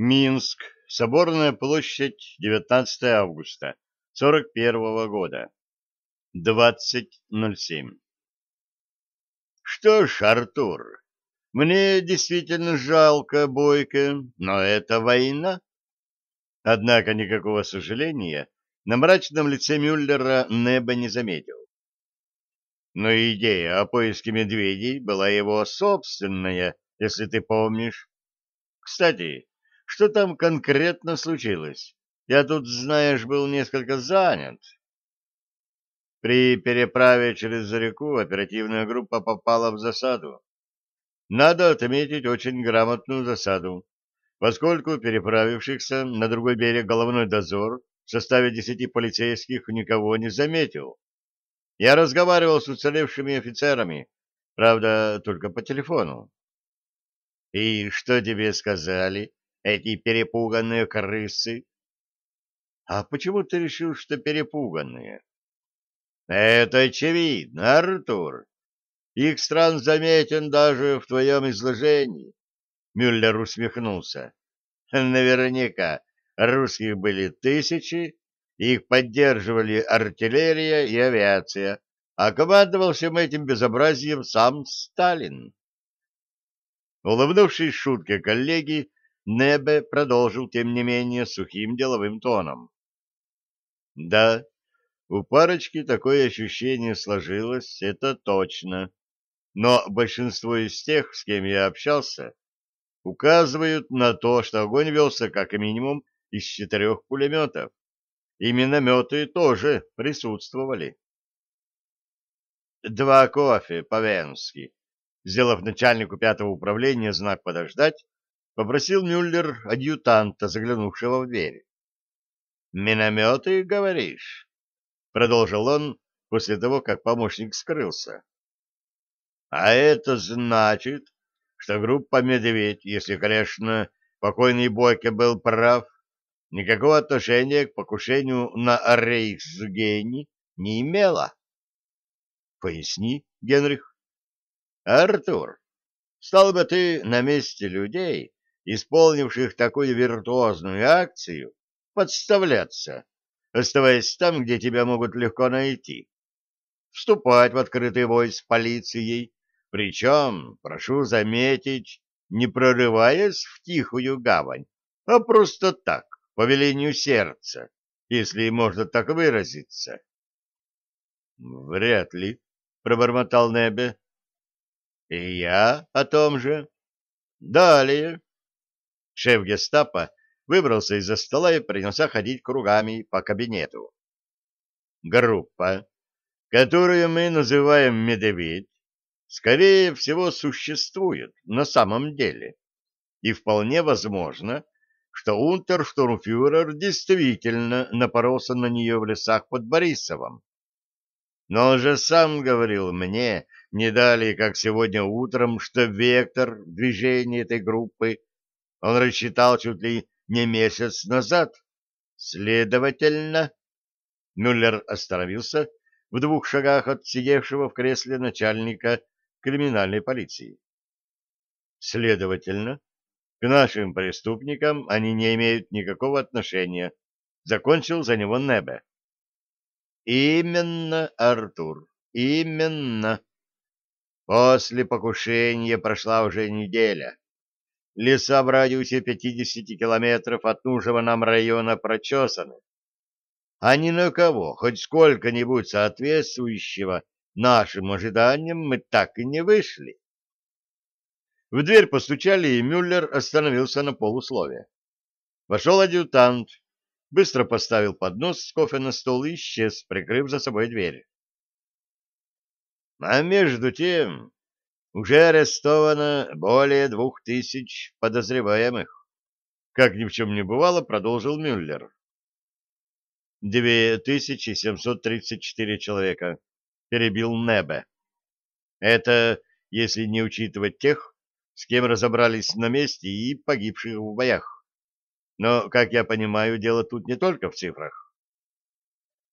Минск. Соборная площадь. 19 августа. 41 года. 20.07. Что ж, Артур, мне действительно жалко Бойко, но это война. Однако никакого сожаления на мрачном лице Мюллера Неба не заметил. Но идея о поиске медведей была его собственная, если ты помнишь. Кстати, что там конкретно случилось? Я тут, знаешь, был несколько занят. При переправе через реку оперативная группа попала в засаду. Надо отметить очень грамотную засаду, поскольку переправившихся на другой берег головной дозор в составе десяти полицейских никого не заметил. Я разговаривал с уцелевшими офицерами, правда, только по телефону. — И что тебе сказали эти перепуганные крысы? — А почему ты решил, что перепуганные? — Это очевидно, Артур. Их стран заметен даже в твоем изложении. Мюллер усмехнулся. Наверняка русских были тысячи, их поддерживали артиллерия и авиация, а командовал всем этим безобразием сам Сталин. Улыбнувшись шутке коллеги, Небе продолжил, тем не менее, сухим деловым тоном. Да, у парочки такое ощущение сложилось, это точно. Но большинство из тех, с кем я общался, указывают на то, что огонь велся как минимум из четырех пулеметов. И минометы тоже присутствовали. Два кофе по-венски. Сделав начальнику пятого управления знак «Подождать», попросил Мюллер адъютанта, заглянувшего в дверь. «Минометы, говоришь?» — продолжил он после того, как помощник скрылся. «А это значит, что группа «Медведь», если, конечно, покойный Бойко был прав, никакого отношения к покушению на Рейхсгейни не имела. Поясни, Генрих. Артур, стал бы ты на месте людей, исполнивших такую виртуозную акцию, подставляться, оставаясь там, где тебя могут легко найти, вступать в открытый бой с полицией, причем, прошу заметить, не прорываясь в тихую гавань, а просто так, по велению сердца, если можно так выразиться. — Вряд ли, — пробормотал Небе. — И я о том же. Далее. Шеф гестапо выбрался из-за стола и принялся ходить кругами по кабинету. Группа, которую мы называем «Медведь», скорее всего, существует на самом деле. И вполне возможно, что унтерштурмфюрер действительно напоролся на нее в лесах под Борисовым. Но он же сам говорил мне, не далее, как сегодня утром, что вектор движения этой группы он рассчитал чуть ли не месяц назад. Следовательно, Мюллер остановился в двух шагах от сидевшего в кресле начальника криминальной полиции. Следовательно, к нашим преступникам они не имеют никакого отношения. Закончил за него Небе. Именно, Артур, именно. После покушения прошла уже неделя. Леса в радиусе 50 километров от нужного нам района прочесаны. А ни на кого, хоть сколько-нибудь соответствующего нашим ожиданиям, мы так и не вышли. В дверь постучали, и Мюллер остановился на полуслове. Вошел адъютант, быстро поставил поднос с кофе на стол и исчез, прикрыв за собой дверь. А между тем уже арестовано более двух тысяч подозреваемых. Как ни в чем не бывало, продолжил Мюллер. Две тысячи семьсот тридцать четыре человека, перебил Небе. Это если не учитывать тех, с кем разобрались на месте и погибших в боях. Но, как я понимаю, дело тут не только в цифрах.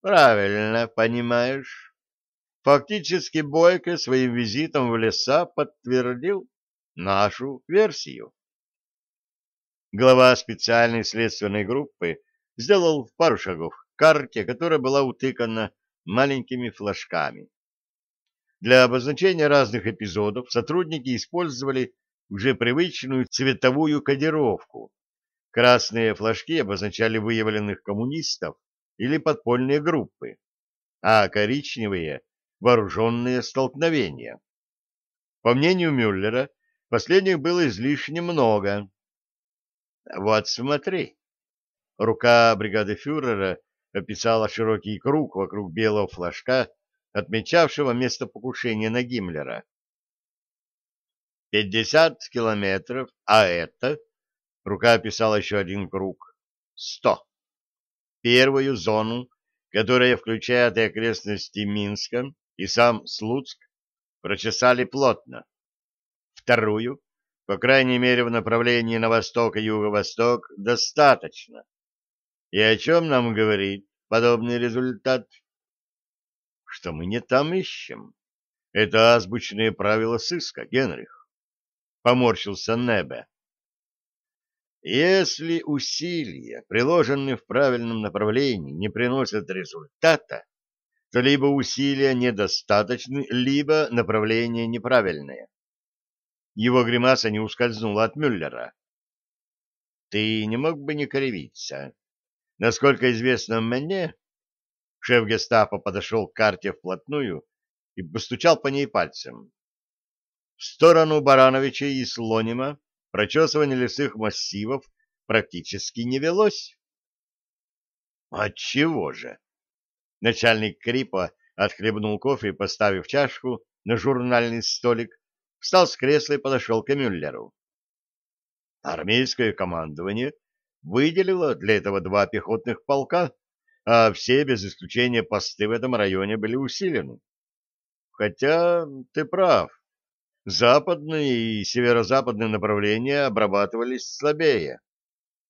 Правильно понимаешь. Фактически Бойко своим визитом в леса подтвердил нашу версию. Глава специальной следственной группы сделал пару шагов к карте, которая была утыкана маленькими флажками. Для обозначения разных эпизодов сотрудники использовали уже привычную цветовую кодировку. Красные флажки обозначали выявленных коммунистов или подпольные группы, а коричневые — вооруженные столкновения. По мнению Мюллера, последних было излишне много. Вот смотри. Рука бригады фюрера описала широкий круг вокруг белого флажка, отмечавшего место покушения на Гиммлера. Пятьдесят километров, а это... Рука описала еще один круг. Сто. Первую зону, которая включает и окрестности Минска, и сам Слуцк, прочесали плотно. Вторую, по крайней мере в направлении на восток и юго-восток, достаточно. И о чем нам говорит подобный результат? Что мы не там ищем. Это азбучные правила сыска, Генрих. Поморщился Небе. Если усилия, приложенные в правильном направлении, не приносят результата, то либо усилия недостаточны, либо направление неправильное. Его гримаса не ускользнула от Мюллера. Ты не мог бы не кривиться. Насколько известно мне, шеф гестапо подошел к карте вплотную и постучал по ней пальцем. В сторону Барановича и Слонима прочесывание лесных массивов практически не велось. Отчего же? Начальник Крипа отхлебнул кофе, поставив чашку на журнальный столик, встал с кресла и подошел к Мюллеру. Армейское командование выделило для этого два пехотных полка, а все, без исключения посты в этом районе, были усилены. Хотя ты прав, западные и северо-западные направления обрабатывались слабее.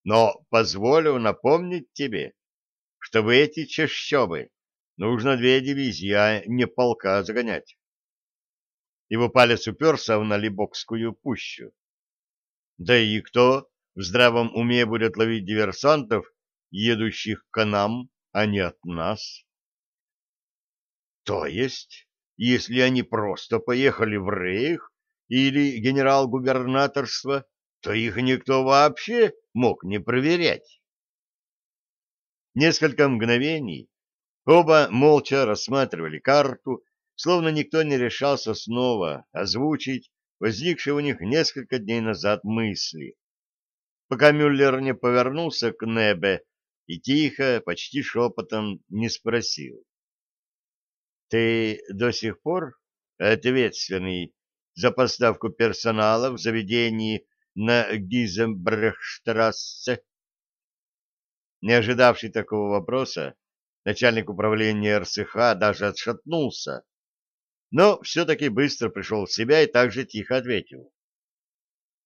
Но позволю напомнить тебе, что в эти чащобы нужно две дивизии, а не полка загонять. Его палец уперся в Налибокскую пущу. Да и кто в здравом уме будет ловить диверсантов, едущих к нам, а не от нас? То есть если они просто поехали в рейх или генерал-губернаторство, то их никто вообще мог не проверять. Несколько мгновений оба молча рассматривали карту, словно никто не решался снова озвучить возникшие у них несколько дней назад мысли. Пока Мюллер не повернулся к Небе и тихо, почти шепотом не спросил. Ты до сих пор ответственный за поставку персонала в заведении на Гизенбрехштрассе? Не ожидавший такого вопроса, начальник управления РСХ даже отшатнулся, но все-таки быстро пришел в себя и также тихо ответил.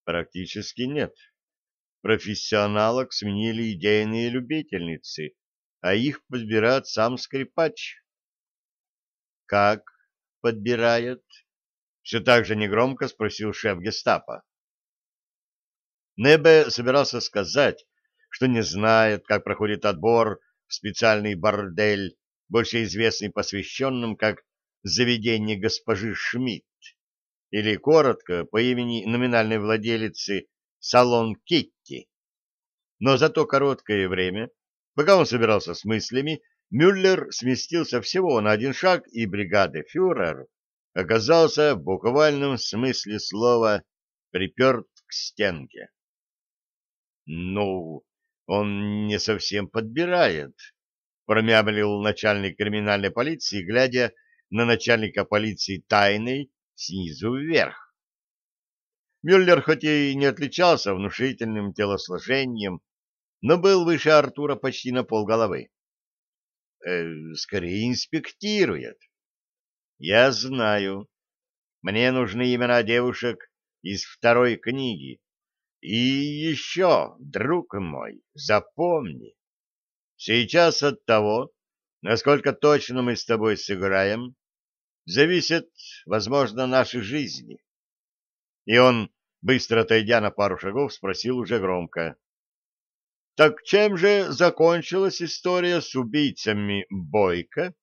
Практически нет. Профессионалок сменили идейные любительницы, а их подбирает сам скрипач. Как подбирает? Все так же негромко спросил шеф гестапо. Небе собирался сказать, что не знает, как проходит отбор в специальный бордель, больше известный посвященным как «Заведение госпожи Шмидт», или коротко по имени номинальной владелицы «Салон Китти». Но за то короткое время, пока он собирался с мыслями, Мюллер сместился всего на один шаг, и бригады фюрер оказался в буквальном смысле слова приперт к стенке. «Ну, он не совсем подбирает», — промямлил начальник криминальной полиции, глядя на начальника полиции тайной снизу вверх. Мюллер хоть и не отличался внушительным телосложением, но был выше Артура почти на полголовы э, скорее инспектирует. Я знаю. Мне нужны имена девушек из второй книги. И еще, друг мой, запомни, сейчас от того, насколько точно мы с тобой сыграем, зависит, возможно, наши жизни. И он, быстро отойдя на пару шагов, спросил уже громко. Так чем же закончилась история с убийцами Бойко?